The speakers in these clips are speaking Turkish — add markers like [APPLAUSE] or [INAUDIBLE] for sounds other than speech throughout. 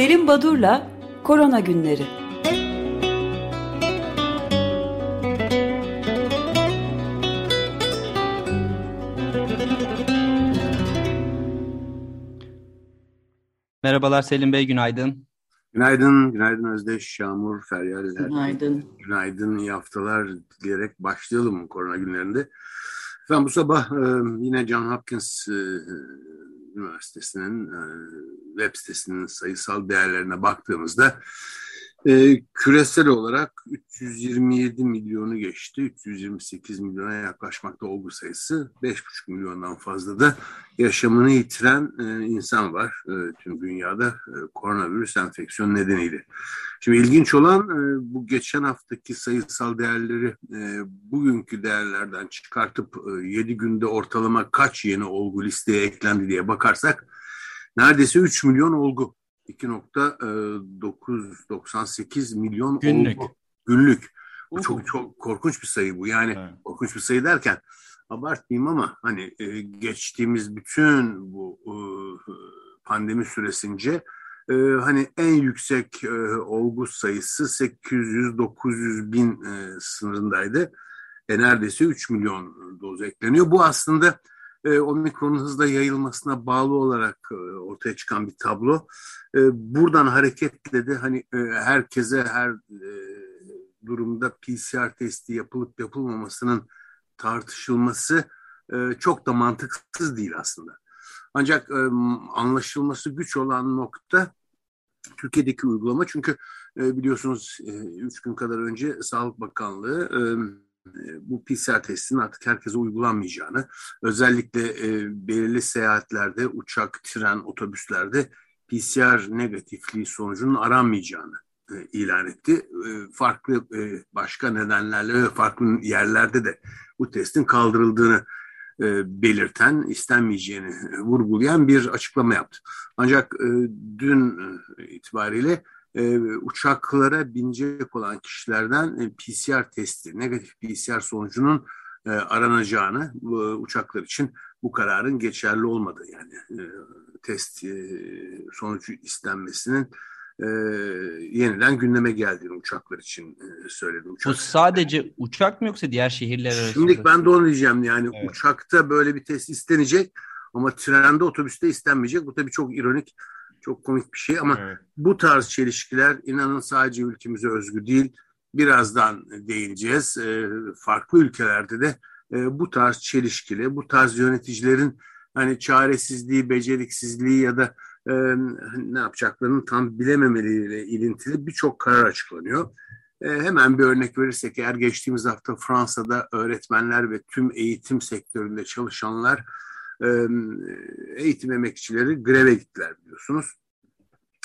Selim Badur'la Korona Günleri. Merhabalar Selim Bey, günaydın. Günaydın, günaydın Özdeş, Yağmur, Feryal. Günaydın. Günaydın, iyi haftalar diyerek başlayalım korona günlerinde. Ben bu sabah e, yine John Hopkins e, Üniversitesi'nin e, web sitesinin sayısal değerlerine baktığımızda e, küresel olarak 327 milyonu geçti. 328 milyona yaklaşmakta olgu sayısı. 5,5 milyondan fazla da yaşamını yitiren e, insan var e, tüm dünyada e, koronavirüs enfeksiyon nedeniyle. Şimdi ilginç olan e, bu geçen haftaki sayısal değerleri e, bugünkü değerlerden çıkartıp e, 7 günde ortalama kaç yeni olgu listeye eklendi diye bakarsak neredeyse 3 milyon olgu 2.998 milyon günlük. Olgu. Günlük. Bu çok çok korkunç bir sayı bu. Yani evet. korkunç bir sayı derken abartmayayım ama hani e, geçtiğimiz bütün bu e, pandemi süresince e, hani en yüksek e, olgu sayısı 800-900 bin e, sınırındaydı. E, neredeyse 3 milyon doz ekleniyor. Bu aslında e, omikronun hızla yayılmasına bağlı olarak e, ortaya çıkan bir tablo. E, buradan hareketle de hani e, herkese her e, durumda PCR testi yapılıp yapılmamasının tartışılması e, çok da mantıksız değil aslında. Ancak e, anlaşılması güç olan nokta Türkiye'deki uygulama çünkü e, biliyorsunuz e, üç gün kadar önce Sağlık Bakanlığı e, bu PCR testinin artık herkese uygulanmayacağını, özellikle e, belirli seyahatlerde, uçak, tren, otobüslerde PCR negatifliği sonucunun aranmayacağını e, ilan etti. E, farklı e, başka nedenlerle ve farklı yerlerde de bu testin kaldırıldığını e, belirten, istenmeyeceğini vurgulayan bir açıklama yaptı. Ancak e, dün e, itibariyle e, uçaklara binecek olan kişilerden e, PCR testi, negatif PCR sonucunun e, aranacağını bu uçaklar için bu kararın geçerli olmadığı yani e, test e, sonucu istenmesinin e, yeniden gündeme geldiğini uçaklar için e, söyledi. Uçak. Bu sadece uçak mı yoksa diğer şehirler arasında? Şimdi ben de onu diyeceğim yani evet. uçakta böyle bir test istenecek ama trende otobüste istenmeyecek. Bu tabii çok ironik çok komik bir şey ama evet. bu tarz çelişkiler inanın sadece ülkemize özgü değil. Birazdan değineceğiz. E, farklı ülkelerde de e, bu tarz çelişkili, bu tarz yöneticilerin hani çaresizliği, beceriksizliği ya da e, ne yapacaklarını tam bilememeleriyle ilintili birçok karar açıklanıyor. E, hemen bir örnek verirsek eğer geçtiğimiz hafta Fransa'da öğretmenler ve tüm eğitim sektöründe çalışanlar eğitim emekçileri greve gittiler biliyorsunuz.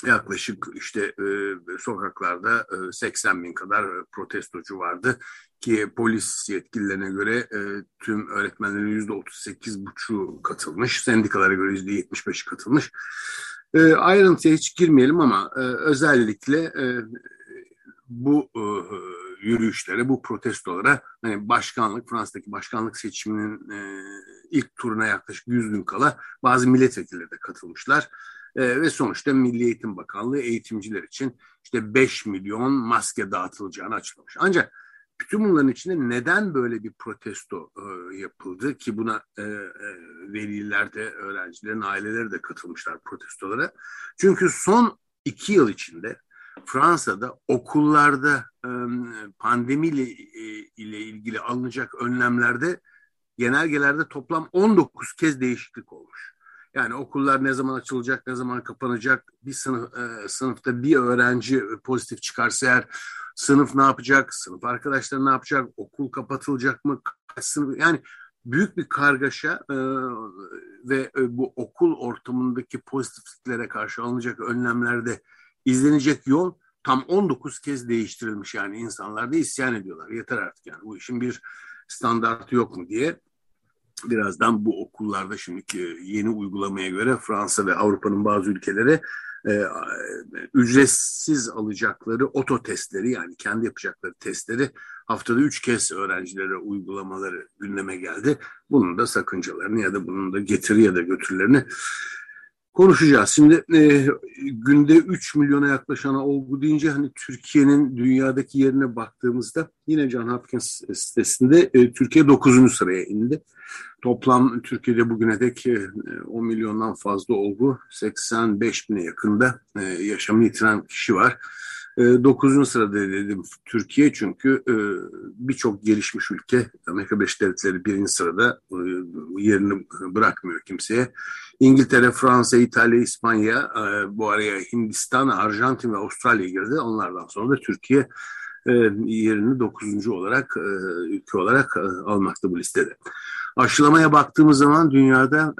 Yaklaşık işte e, sokaklarda e, 80 bin kadar protestocu vardı ki polis yetkililerine göre e, tüm öğretmenlerin yüzde 38 buçu katılmış, sendikalara göre yüzde 75'i katılmış. E, ayrıntıya hiç girmeyelim ama e, özellikle e, bu e, yürüyüşlere, bu protestolara hani başkanlık, Fransa'daki başkanlık seçiminin e, ilk turuna yaklaşık 100 gün kala bazı milletvekilleri de katılmışlar. E, ve sonuçta Milli Eğitim Bakanlığı eğitimciler için işte 5 milyon maske dağıtılacağını açıklamış. Ancak bütün bunların içinde neden böyle bir protesto e, yapıldı ki buna e, e, veliler de, öğrencilerin aileleri de katılmışlar protestolara. Çünkü son iki yıl içinde Fransa'da okullarda pandemiyle ile ilgili alınacak önlemlerde genelgelerde toplam 19 kez değişiklik olmuş. Yani okullar ne zaman açılacak, ne zaman kapanacak, bir sınıf, sınıfta bir öğrenci pozitif çıkarsa eğer sınıf ne yapacak, sınıf arkadaşları ne yapacak, okul kapatılacak mı, sınıf, yani büyük bir kargaşa e, ve e, bu okul ortamındaki pozitifliklere karşı alınacak önlemlerde izlenecek yol tam 19 kez değiştirilmiş. Yani insanlar da isyan ediyorlar. Yeter artık yani. Bu işin bir standartı yok mu diye. Birazdan bu okullarda şimdiki yeni uygulamaya göre Fransa ve Avrupa'nın bazı ülkeleri e, ücretsiz alacakları oto testleri yani kendi yapacakları testleri haftada üç kez öğrencilere uygulamaları gündeme geldi. Bunun da sakıncalarını ya da bunun da getiri ya da götürülerini konuşacağız. Şimdi e, günde 3 milyona yaklaşan olgu deyince hani Türkiye'nin dünyadaki yerine baktığımızda yine John Hopkins sitesinde e, Türkiye 9. sıraya indi. Toplam Türkiye'de bugüne dek e, 10 milyondan fazla olgu 85 bine yakında e, yaşamı yitiren kişi var. 9. E, sırada dedim Türkiye çünkü e, birçok gelişmiş ülke Amerika Birleşik Devletleri birinci sırada e, yerini bırakmıyor kimseye. İngiltere, Fransa, İtalya, İspanya, bu araya Hindistan, Arjantin ve Avustralya girdi. Onlardan sonra da Türkiye yerini 9. olarak ülke olarak almakta bu listede. Aşılamaya baktığımız zaman dünyada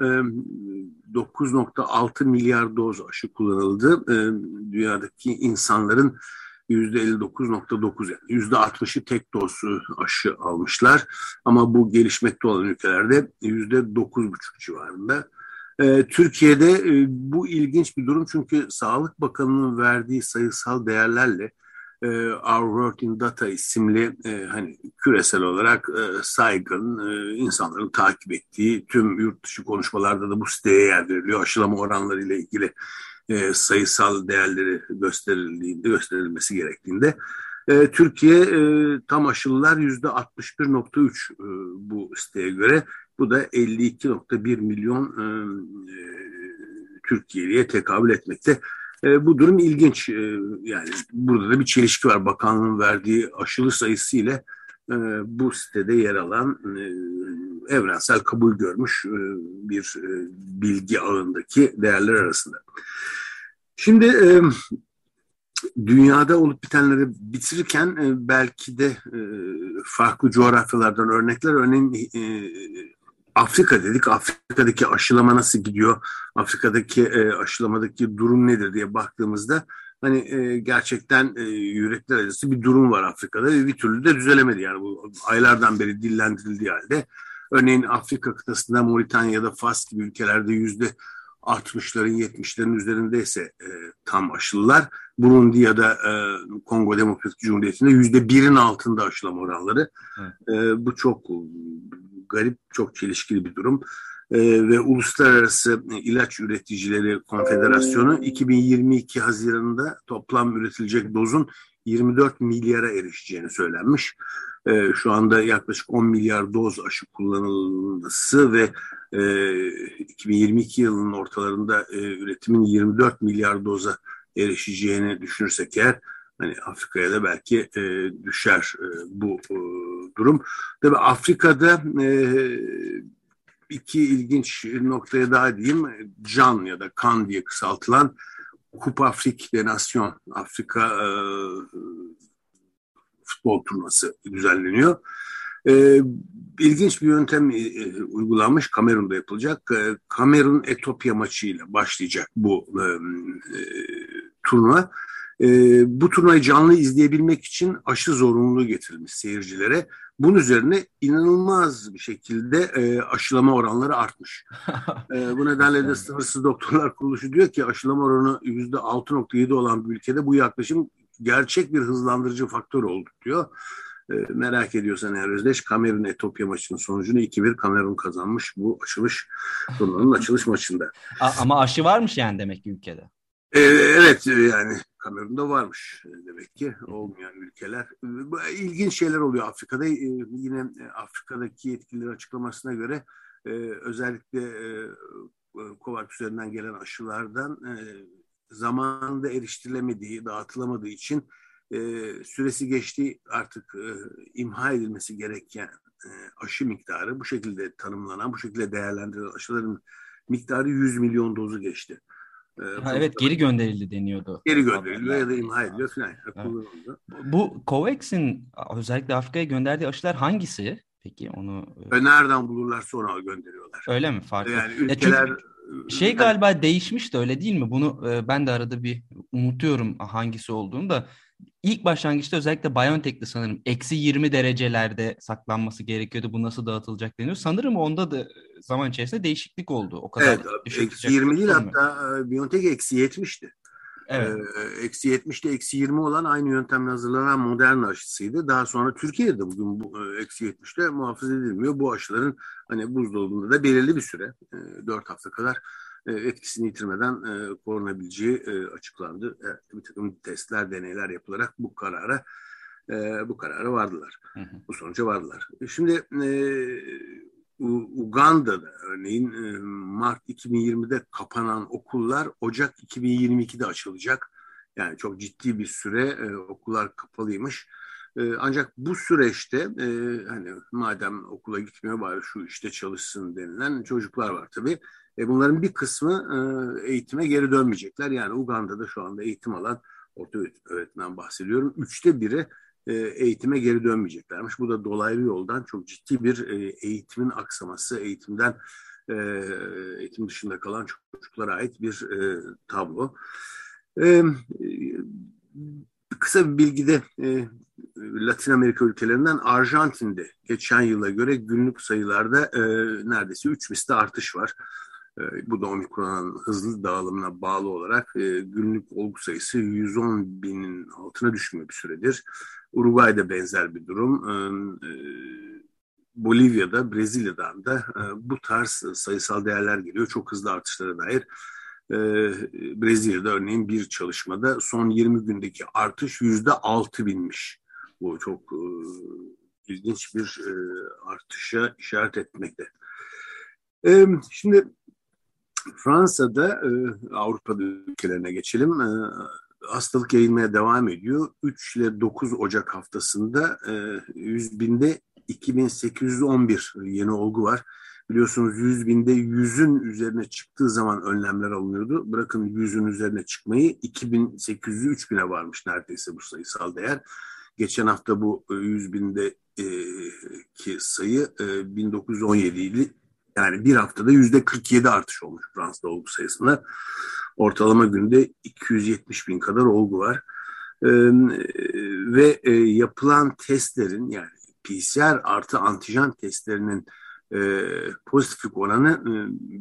9.6 milyar doz aşı kullanıldı. Dünyadaki insanların %59.9 yani %60'ı tek doz aşı almışlar. Ama bu gelişmekte olan ülkelerde %9.5 civarında. Türkiye'de bu ilginç bir durum çünkü Sağlık Bakanı'nın verdiği sayısal değerlerle e, Our World in Data isimli e, hani küresel olarak e, saygın e, insanların takip ettiği tüm yurt dışı konuşmalarda da bu siteye yer veriliyor. Aşılama oranları ile ilgili e, sayısal değerleri gösterildiğinde gösterilmesi gerektiğinde e, Türkiye e, tam aşılılar yüzde 61.3 e, bu siteye göre. Bu da 52.1 milyon e, e, Türkiye'liye tekabül etmekte. E, bu durum ilginç. E, yani burada da bir çelişki var. Bakanlığın verdiği aşılı sayısı ile e, bu sitede yer alan e, evrensel kabul görmüş e, bir e, bilgi ağındaki değerler arasında. Şimdi e, dünyada olup bitenleri bitirirken e, belki de e, farklı coğrafyalardan örnekler örneğin e, Afrika dedik. Afrika'daki aşılama nasıl gidiyor? Afrika'daki e, aşılamadaki durum nedir diye baktığımızda hani e, gerçekten e, yürekler acısı bir durum var Afrika'da ve bir türlü de düzelemedi. Yani bu aylardan beri dillendirildiği halde örneğin Afrika kıtasında Moritanya'da Fas gibi ülkelerde yüzde 60'ların 70'lerin üzerindeyse e, tam aşılılar. Burundi ya da e, Kongo Demokratik Cumhuriyeti'nde yüzde birin altında aşılama oranları. E, bu çok garip, çok çelişkili bir durum. E, ve Uluslararası İlaç Üreticileri Konfederasyonu 2022 Haziran'da toplam üretilecek dozun 24 milyara erişeceğini söylenmiş. E, şu anda yaklaşık 10 milyar doz aşı kullanılması ve e, 2022 yılının ortalarında e, üretimin 24 milyar doza erişeceğini düşünürsek eğer hani Afrika'ya da belki e, düşer e, bu e, durum. Tabii Afrika'da e, iki ilginç noktaya daha diyeyim. CAN ya da KAN diye kısaltılan Kupa Afrik de Nation Afrika e, futbol turnuvası düzenleniyor. E, ilginç bir yöntem e, uygulanmış. Kamerun'da yapılacak. E, Kamerun Etopya maçıyla başlayacak bu e, e, turnuva. E, bu turnayı canlı izleyebilmek için aşı zorunluluğu getirilmiş seyircilere. Bunun üzerine inanılmaz bir şekilde e, aşılama oranları artmış. [LAUGHS] e, bu nedenle de Sınırsız Doktorlar Kuruluşu diyor ki aşılama oranı %6.7 olan bir ülkede bu yaklaşım gerçek bir hızlandırıcı faktör oldu diyor. E, merak ediyorsan eğer Özdeş Kamerun Etopya maçının sonucunu 2-1 Kamerun kazanmış bu açılış turnuvanın açılış maçında. Ama aşı varmış yani demek ki ülkede. E, evet yani Kamerun'da varmış demek ki olmayan ülkeler. İlginç şeyler oluyor Afrika'da. E, yine Afrika'daki yetkililerin açıklamasına göre e, özellikle e, COVAX üzerinden gelen aşılardan zamanında eriştirilemediği, dağıtılamadığı için süresi geçti artık imha edilmesi gereken aşı miktarı bu şekilde tanımlanan, bu şekilde değerlendirilen aşıların miktarı 100 milyon dozu geçti. Ee, ha, evet geri gönderildi deniyordu. Geri gönderiliyor ya da imha ediliyor falan. Evet. Bu COVAX'in özellikle Afrika'ya gönderdiği aşılar hangisi? Peki onu... Ve nereden bulurlarsa ona gönderiyorlar. Öyle mi? Farklı. Yani ülkeler... şey galiba değişmiş de öyle değil mi? Bunu e, ben de arada bir unutuyorum hangisi olduğunu da. İlk başlangıçta özellikle BioNTech'te sanırım eksi 20 derecelerde saklanması gerekiyordu. Bu nasıl dağıtılacak deniyor. Sanırım onda da zaman içerisinde değişiklik oldu. O kadar evet, eksi 20 değil hatta e, BioNTech eksi 70'ti. Evet. Ee, eksi 70'te eksi 20 olan aynı yöntemle hazırlanan modern aşısıydı. Daha sonra Türkiye'de bugün bu, e, eksi 70'te muhafaza edilmiyor. Bu aşıların hani buzdolabında da belirli bir süre, e, 4 hafta kadar e, etkisini yitirmeden e, korunabileceği e, açıklandı. Evet, bir takım testler, deneyler yapılarak bu karara e, bu karara vardılar. Hı hı. Bu sonuca vardılar. E, şimdi e, Uganda'da örneğin e, Mart 2020'de kapanan okullar Ocak 2022'de açılacak. Yani çok ciddi bir süre e, okullar kapalıymış. E, ancak bu süreçte e, hani madem okula gitmiyor bari şu işte çalışsın denilen çocuklar var tabii. E, bunların bir kısmı e, eğitime geri dönmeyecekler. Yani Uganda'da şu anda eğitim alan orta öğretmen bahsediyorum. Üçte biri e, eğitime geri dönmeyeceklermiş. Bu da dolaylı yoldan çok ciddi bir e, eğitimin aksaması, eğitimden e, eğitim dışında kalan çocuklara ait bir e, tablo. E, kısa bir bilgide e, Latin Amerika ülkelerinden Arjantin'de geçen yıla göre günlük sayılarda e, neredeyse 3 misli artış var. E, bu da omikronun hızlı dağılımına bağlı olarak e, günlük olgu sayısı 110 binin altına düşmüyor bir süredir. Uruguay'da benzer bir durum. E, Bolivya'da, Brezilya'dan da bu tarz sayısal değerler geliyor. Çok hızlı artışlara dair. Brezilya'da örneğin bir çalışmada son 20 gündeki artış yüzde altı binmiş. Bu çok ilginç bir artışa işaret etmekte. Şimdi Fransa'da Avrupa'da ülkelerine geçelim hastalık yayılmaya devam ediyor. 3 ile 9 Ocak haftasında e, 100 binde 2811 yeni olgu var. Biliyorsunuz 100 binde 100'ün üzerine çıktığı zaman önlemler alınıyordu. Bırakın 100'ün üzerine çıkmayı 2800'ü 3000'e varmış neredeyse bu sayısal değer. Geçen hafta bu 100 binde e, ki sayı e, 1917 idi. Yani bir haftada yüzde 47 artış olmuş Fransa'da olgu sayısında. Ortalama günde 270 bin kadar olgu var. Ee, ve e, yapılan testlerin yani PCR artı antijen testlerinin e, pozitiflik oranı e,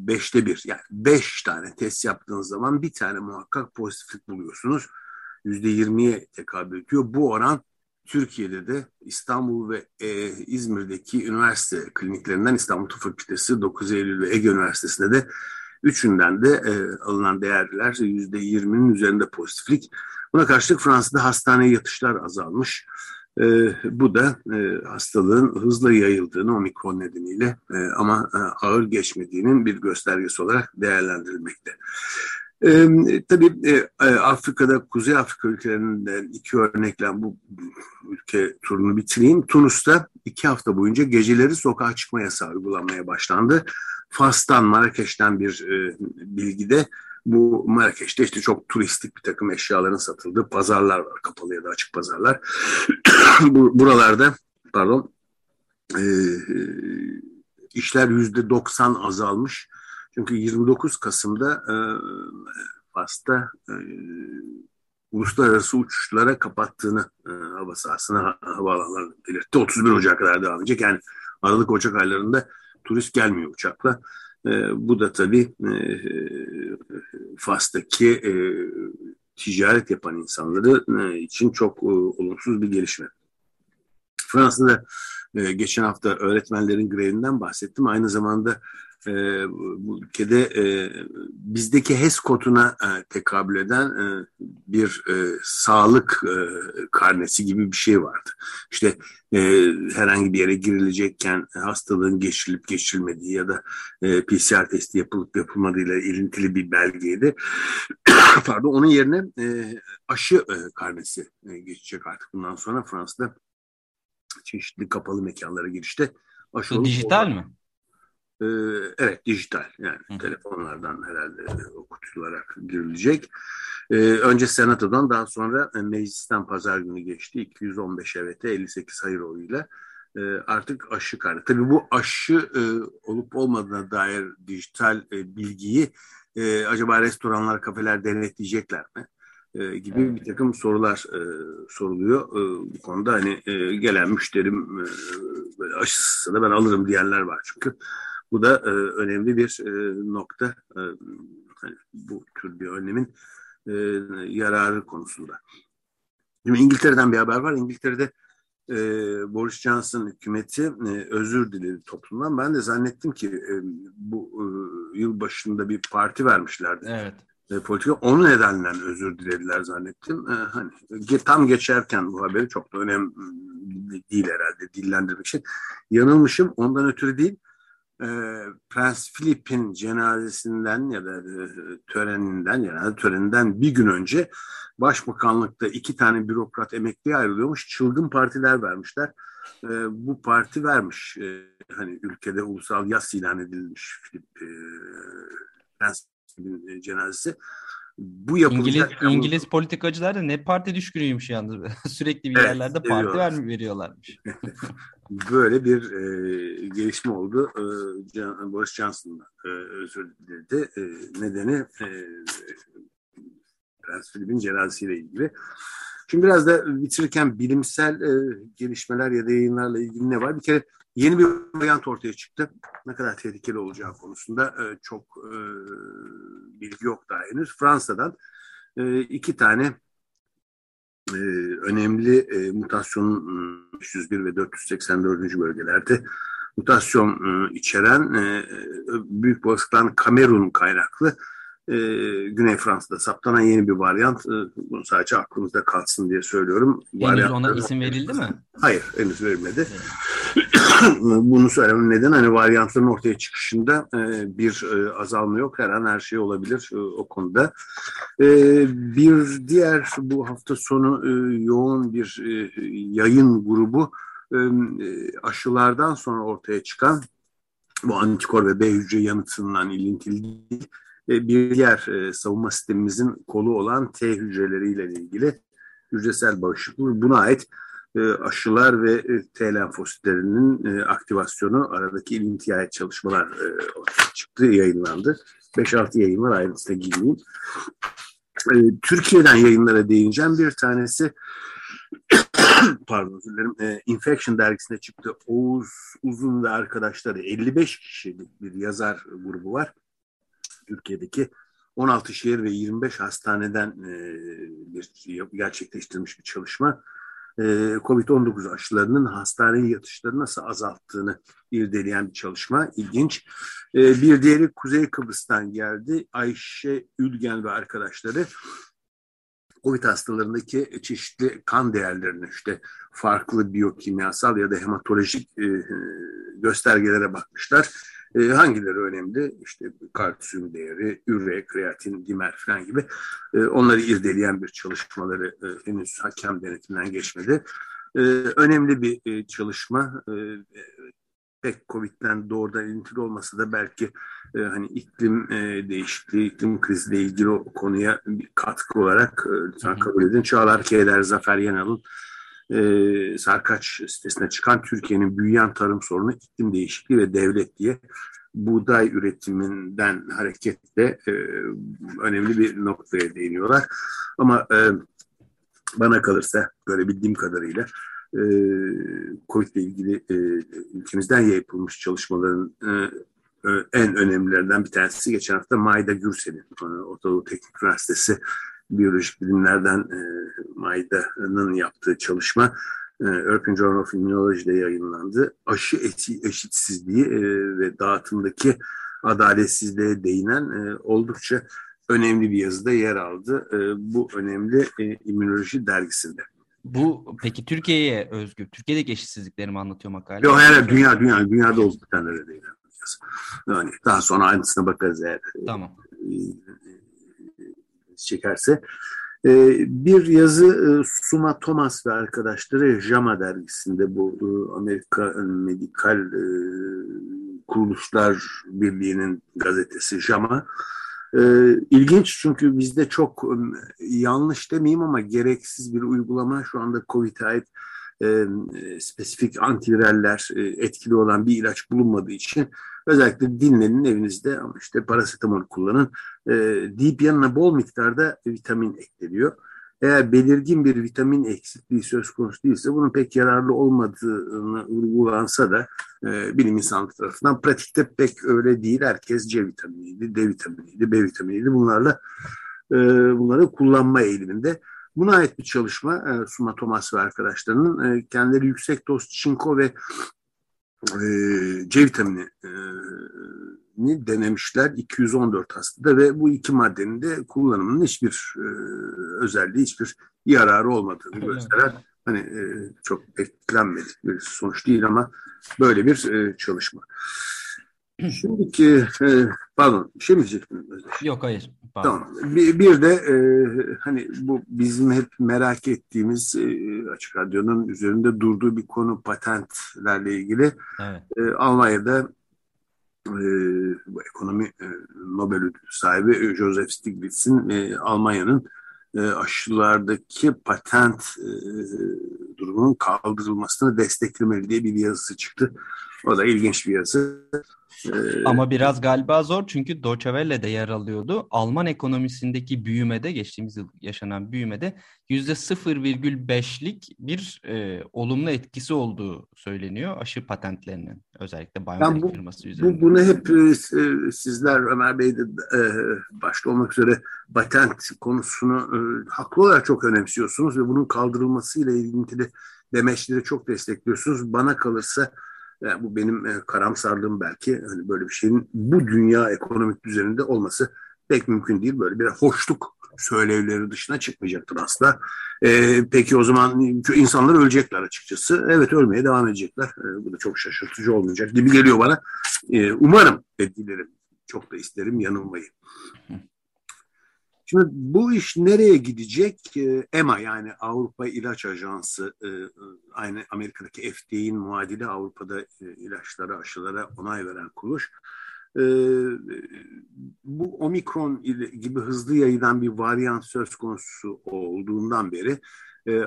beşte bir. Yani beş tane test yaptığınız zaman bir tane muhakkak pozitiflik buluyorsunuz. Yüzde yirmiye tekabül ediyor. Bu oran Türkiye'de de İstanbul ve e, İzmir'deki üniversite kliniklerinden İstanbul Tıp Fakültesi, 9 Eylül ve Ege Üniversitesi'nde de Üçünden de e, alınan değerler yüzde yirminin üzerinde pozitiflik. Buna karşılık Fransa'da hastane yatışlar azalmış. E, bu da e, hastalığın hızla yayıldığını omikron nedeniyle e, ama e, ağır geçmediğinin bir göstergesi olarak değerlendirilmekte. E, tabii e, Afrika'da, Kuzey Afrika ülkelerinden iki örnekle bu ülke turunu bitireyim. Tunus'ta iki hafta boyunca geceleri sokağa çıkma yasağı uygulanmaya başlandı. Fas'tan, Marrakeş'ten bir e, bilgide bu Marrakeş'te işte çok turistik bir takım eşyaların satıldığı pazarlar var. Kapalı ya da açık pazarlar. [COUGHS] Buralarda pardon e, işler yüzde 90 azalmış. Çünkü 29 Kasım'da e, Fas'ta e, uluslararası uçuşlara kapattığını e, hava sahasına havaalanları belirtti. 31 Ocak'a kadar devam edecek. Yani Aralık Ocak aylarında turist gelmiyor uçakla. E, bu da tabii e, Fas'taki ticaret yapan insanları için çok olumsuz bir gelişme. Fransa'da geçen hafta öğretmenlerin grevinden bahsettim. Aynı zamanda e, bu ülkede e, bizdeki HES koduna e, tekabül eden e, bir e, sağlık e, karnesi gibi bir şey vardı. İşte e, herhangi bir yere girilecekken hastalığın geçirilip geçirilmediği ya da e, PCR testi yapılıp yapılmadığıyla ilintili bir belgeydi. [COUGHS] Pardon onun yerine e, aşı e, karnesi e, geçecek artık bundan sonra Fransa'da çeşitli kapalı mekanlara girişte aşı Dijital mi? Ee, evet dijital yani Hı. telefonlardan herhalde okutularak girilecek. Ee, önce senatodan daha sonra e, meclisten pazar günü geçti. 215 evete 58 hayır oyuyla e, artık aşı kartı. Tabii bu aşı e, olup olmadığına dair dijital e, bilgiyi e, acaba restoranlar, kafeler denetleyecekler mi? E, gibi bir takım sorular e, soruluyor. E, bu konuda hani e, gelen müşterim e, böyle aşısı da ben alırım diyenler var çünkü. Bu da e, önemli bir e, nokta. E, hani bu tür bir önlemin e, yararı konusunda. Şimdi İngiltere'den bir haber var. İngiltere'de e, Boris Johnson hükümeti e, özür diledi toplumdan. Ben de zannettim ki e, bu e, yıl başında bir parti vermişlerdi. Evet. E, politika onu nedenle özür dilediler zannettim. E, hani tam geçerken bu haberi çok da önemli değil herhalde dillendirmek için. Yanılmışım ondan ötürü değil. E, Prens Philip'in cenazesinden ya da e, töreninden ya da töreninden bir gün önce Başbakanlıkta iki tane bürokrat emekliye ayrılıyormuş. Çılgın partiler vermişler. E, bu parti vermiş. E, hani ülkede ulusal yas ilan edilmiş Philip e, Prens Philip'in cenazesi. Bu yapılacak... İngiliz, İngiliz politikacılar da ne parti düşkünüymüş yalnız. [LAUGHS] Sürekli bir yerlerde evet, parti ver, veriyorlarmış. [LAUGHS] Böyle bir e, gelişme oldu. E, Boris Johnson'dan e, özür diledi. E, nedeni e, Prens Philip'in cenazesiyle ilgili. Şimdi biraz da bitirirken bilimsel e, gelişmeler ya da yayınlarla ilgili ne var? Bir kere yeni bir varyant ortaya çıktı. Ne kadar tehlikeli olacağı konusunda e, çok e, bilgi yok daha henüz. Fransa'dan e, iki tane e, önemli e, mutasyonun 501 ve 484. bölgelerde mutasyon e, içeren e, büyük olasılıkla Kamerun kaynaklı e, Güney Fransa'da saptanan yeni bir varyant. E, bunu sadece aklımızda kalsın diye söylüyorum. Henüz varyant, ona isim verildi mi? Hayır, henüz verilmedi. [CLEARS THROAT] bunu söylememin neden hani varyantların ortaya çıkışında e, bir e, azalma yok. Her an her şey olabilir e, o konuda. E, bir diğer bu hafta sonu e, yoğun bir e, yayın grubu e, aşılardan sonra ortaya çıkan bu antikor ve B hücre yanıtından ilintili değil bir diğer e, savunma sistemimizin kolu olan T hücreleriyle ilgili hücresel bağışıklık buna ait e, aşılar ve e, T lenfositlerinin aktivasyonu aradaki ilintiye ait çalışmalar çıktı, yayınlandı. 5-6 yayın var ayrıntısına girmeyeyim. Türkiye'den yayınlara değineceğim. Bir tanesi [COUGHS] pardon özür dilerim. Infection dergisinde çıktı. Oğuz Uzun ve arkadaşları 55 kişilik bir yazar grubu var. Türkiye'deki 16 şehir ve 25 hastaneden e, bir, gerçekleştirilmiş bir çalışma. E, Covid-19 aşılarının hastaneye yatışları nasıl azalttığını irdeleyen bir çalışma. İlginç. E, bir diğeri Kuzey Kıbrıs'tan geldi. Ayşe Ülgen ve arkadaşları COVID hastalarındaki çeşitli kan değerlerini işte farklı biyokimyasal ya da hematolojik e, göstergelere bakmışlar e, hangileri önemli? İşte kalsiyum değeri, üre, kreatin, dimer falan gibi e, onları irdeleyen bir çalışmaları e, henüz hakem denetiminden geçmedi. E, önemli bir e, çalışma. E, pek Covid'den doğrudan ilintili olmasa da belki e, hani iklim e, değişikliği, iklim kriziyle ilgili o konuya bir katkı olarak e, lütfen kabul edin. Çağlar Keyler, Zafer Yanal'ın e, Sarkaç sitesine çıkan Türkiye'nin büyüyen tarım sorunu iklim değişikliği ve devlet diye buğday üretiminden hareketle e, önemli bir noktaya değiniyorlar. Ama e, bana kalırsa böyle bildiğim kadarıyla e, COVID ile ilgili e, ülkemizden yapılmış çalışmaların e, e, en önemlilerinden bir tanesi geçen hafta Mayda Gürsel'in Orta Teknik Üniversitesi biyolojik bilimlerden e, Mayda'nın yaptığı çalışma e, European Journal of Immunology'de yayınlandı. Aşı eşitsizliği e, ve dağıtımdaki adaletsizliğe değinen e, oldukça önemli bir yazıda yer aldı. Bu önemli immünoloji dergisinde. Bu peki Türkiye'ye özgü, Türkiye'deki eşitsizlikleri mi anlatıyor makale? Yok hayır, dünya, dünya, dünyada olup bitenlere değil. Yani daha sonra aynısına bakarız eğer. Tamam. E, çekerse. Ee, bir yazı e, Suma Thomas ve arkadaşları JAMA dergisinde bu e, Amerika Medikal e, Kuruluşlar Birliği'nin gazetesi JAMA. İlginç çünkü bizde çok yanlış demeyeyim ama gereksiz bir uygulama şu anda COVID'e ait spesifik antiviraller etkili olan bir ilaç bulunmadığı için Özellikle dinlenin evinizde ama işte parasetamol kullanın. E, deyip yanına bol miktarda vitamin ekleniyor. Eğer belirgin bir vitamin eksikliği söz konusu değilse bunun pek yararlı olmadığını vurgulansa da e, bilim insanlığı tarafından pratikte pek öyle değil. Herkes C vitaminiydi, D vitaminiydi, B vitaminiydi. Bunlarla e, bunları kullanma eğiliminde. Buna ait bir çalışma e, Suma Thomas ve arkadaşlarının e, kendileri yüksek doz çinko ve e, C vitamini e, denemişler 214 hastada ve bu iki maddenin de kullanımının hiçbir e, özelliği, hiçbir yararı olmadığını gösteren hani e, çok beklenmedik bir sonuç değil ama böyle bir e, çalışma. Şimdiki e, pardon bir şey mi diyecektin? Yok hayır. Pardon. Tamam. Bir, bir de e, hani bu bizim hep merak ettiğimiz e, Açık Radyo'nun üzerinde durduğu bir konu patentlerle ilgili. Evet. E, Almanya'da e, ekonomi e, Nobel ödülü sahibi Joseph Stiglitz'in e, Almanya'nın e, aşılardaki patent e, durumunun kaldırılmasını desteklemeli diye bir yazısı çıktı. O da ilginç bir yazı. Ee, Ama biraz galiba zor çünkü Deutsche Welle'de yer alıyordu. Alman ekonomisindeki büyümede, geçtiğimiz yıl yaşanan büyümede yüzde 0,5'lik bir e, olumlu etkisi olduğu söyleniyor aşı patentlerinin. Özellikle BioNTech bu, firması üzerinde. Bu, bunu hep e, sizler Ömer Bey de e, başta olmak üzere patent konusunu e, haklı olarak çok önemsiyorsunuz ve bunun kaldırılmasıyla ilgili demeçleri çok destekliyorsunuz. Bana kalırsa yani bu benim e, karamsarlığım belki. Hani böyle bir şeyin bu dünya ekonomik düzeninde olması pek mümkün değil. Böyle bir hoşluk söylevleri dışına çıkmayacaktır aslında. E, peki o zaman insanlar ölecekler açıkçası. Evet ölmeye devam edecekler. E, bu da çok şaşırtıcı olmayacak gibi geliyor bana. E, umarım etkilerim. Çok da isterim yanılmayı. Şimdi bu iş nereye gidecek? Ee, EMA yani Avrupa İlaç Ajansı e, e, aynı Amerika'daki FDA'nin muadili Avrupa'da e, ilaçlara, aşılara onay veren kuruluş. Ee, bu omikron gibi hızlı yayılan bir varyant söz konusu olduğundan beri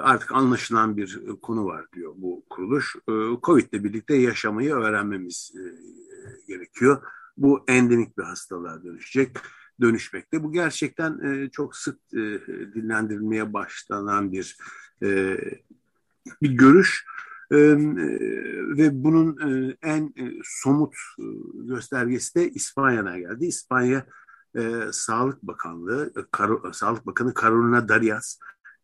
artık anlaşılan bir konu var diyor bu kuruluş. Covid ile birlikte yaşamayı öğrenmemiz gerekiyor. Bu endemik bir hastalığa dönüşecek dönüşmekte. Bu gerçekten e, çok sık e, dinlendirilmeye başlanan bir e, bir görüş e, ve bunun e, en e, somut e, göstergesi de İspanya'dan geldi. İspanya e, Sağlık Bakanlığı, e, Kar Sağlık Bakanı Carolina Darias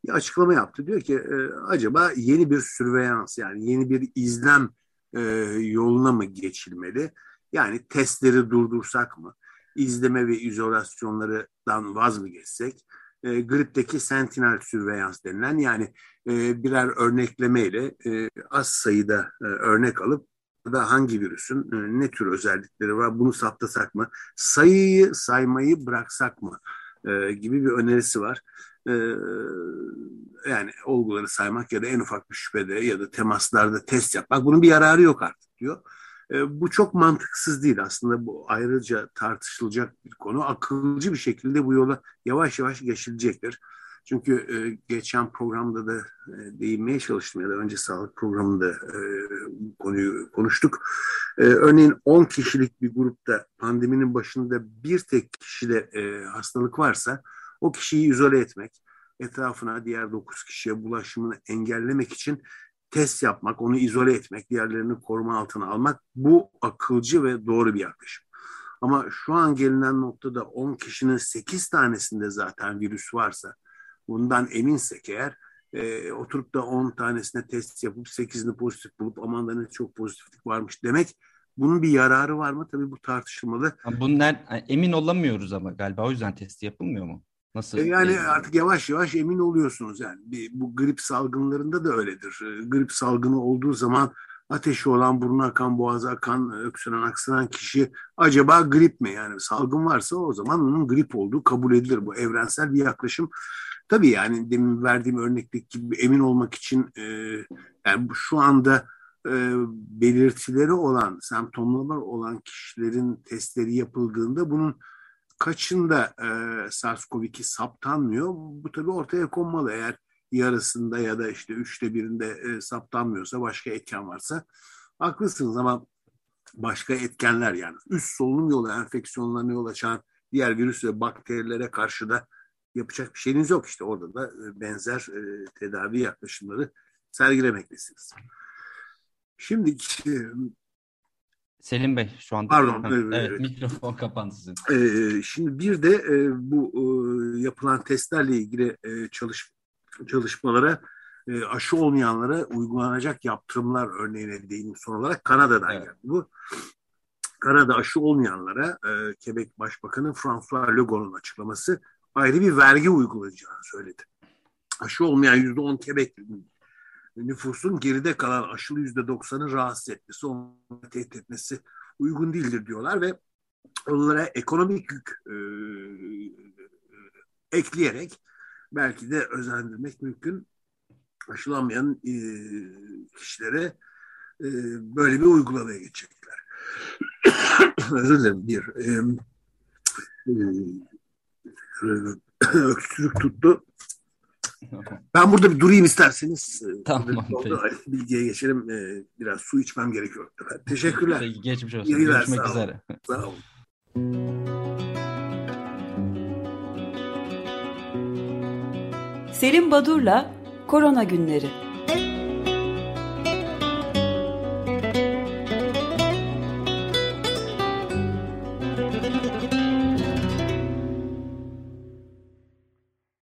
bir açıklama yaptı. Diyor ki e, acaba yeni bir sürveyans yani yeni bir izlem e, yoluna mı geçilmeli? Yani testleri durdursak mı? İzleme ve izolasyonlardan vaz mı geçsek, e, gripteki sentinel sürveyans denilen yani e, birer örneklemeyle e, az sayıda e, örnek alıp da hangi virüsün e, ne tür özellikleri var bunu saptasak mı, sayıyı saymayı bıraksak mı e, gibi bir önerisi var. E, yani olguları saymak ya da en ufak bir şüphede ya da temaslarda test yapmak bunun bir yararı yok artık diyor. Bu çok mantıksız değil aslında bu ayrıca tartışılacak bir konu. Akılcı bir şekilde bu yola yavaş yavaş geçilecektir. Çünkü e, geçen programda da e, değinmeye çalıştım ya da önce sağlık programında e, bu konuyu konuştuk. E, örneğin 10 kişilik bir grupta pandeminin başında bir tek kişide e, hastalık varsa o kişiyi izole etmek, etrafına diğer 9 kişiye bulaşımını engellemek için test yapmak, onu izole etmek, diğerlerini koruma altına almak bu akılcı ve doğru bir yaklaşım. Ama şu an gelinen noktada 10 kişinin 8 tanesinde zaten virüs varsa, bundan eminsek eğer e, oturup da 10 tanesine test yapıp 8'ini pozitif bulup aman da ne çok pozitiflik varmış demek bunun bir yararı var mı? Tabii bu tartışılmalı. Bunlar emin olamıyoruz ama galiba o yüzden test yapılmıyor mu? Nasıl? E yani artık yavaş yavaş emin oluyorsunuz yani. Bir, bu grip salgınlarında da öyledir. E, grip salgını olduğu zaman ateşi olan, burnu akan, boğazı akan, öksüren, aksıran kişi acaba grip mi? Yani salgın varsa o zaman onun grip olduğu kabul edilir. Bu evrensel bir yaklaşım. Tabii yani demin verdiğim örnekteki gibi emin olmak için e, yani şu anda e, belirtileri olan, semptomları olan kişilerin testleri yapıldığında bunun kaçında e, SARS-CoV-2 saptanmıyor? Bu tabii ortaya konmalı. Eğer yarısında ya da işte üçte birinde e, saptanmıyorsa, başka etken varsa haklısınız ama başka etkenler yani üst solunum yolu enfeksiyonlarına yol açan diğer virüs ve bakterilere karşı da yapacak bir şeyiniz yok. işte orada da e, benzer e, tedavi yaklaşımları sergilemektesiniz. Şimdi Selim Bey şu anda. Pardon. Evet, evet, mikrofon kapandı sizin. Ee, şimdi bir de e, bu e, yapılan testlerle ilgili e, çalış, çalışmalara e, aşı olmayanlara uygulanacak yaptırımlar örneğine değinim son olarak Kanada'dan evet. geldi bu. Kanada aşı olmayanlara e, Quebec Başbakanı François Legault'un açıklaması ayrı bir vergi uygulayacağını söyledi. Aşı olmayan %10 Quebec nüfusun geride kalan aşılı %90'ı rahatsız etmesi, onu tehdit etmesi uygun değildir diyorlar ve onlara ekonomik yük e, ekleyerek belki de özendirmek mümkün. Aşılanmayan e, kişilere e, böyle bir uygulamaya geçecekler. [COUGHS] Özür dilerim bir e, e, öksürük tuttu. Ben burada bir durayım isterseniz. Tamam. Bilgiye geçelim. Ee, biraz su içmem gerekiyor. Teşekkürler. Peki, geçmiş olsun. İyi Görüşmek sağ üzere. Sağ olun. Selim Badur'la Korona Günleri